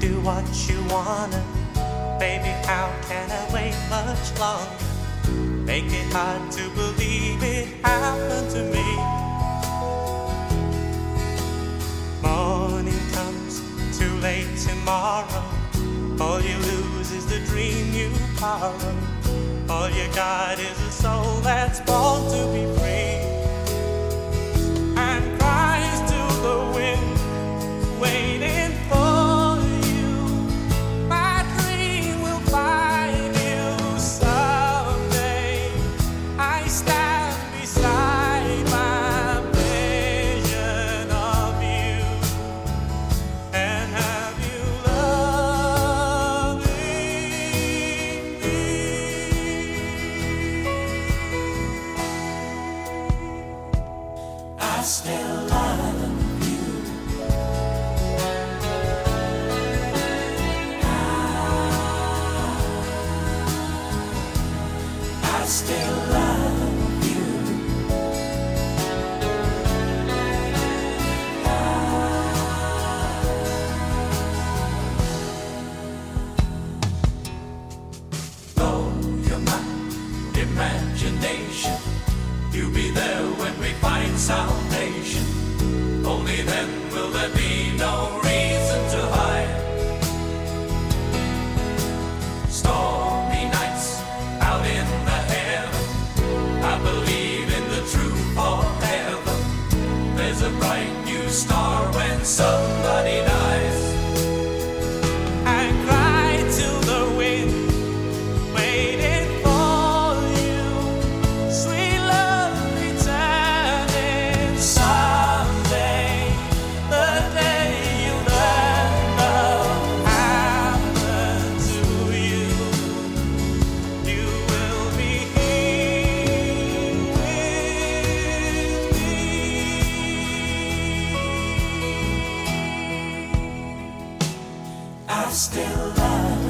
do what you wanna. Baby, how can I wait much longer? Make it hard to believe it happened to me. Morning comes too late tomorrow. All you lose is the dream you borrow. All you got is a soul that's born still Only then will there be no reason to hide. Stormy nights out in the heaven. I believe in the truth forever. There's a bright new star when somebody dies. Still love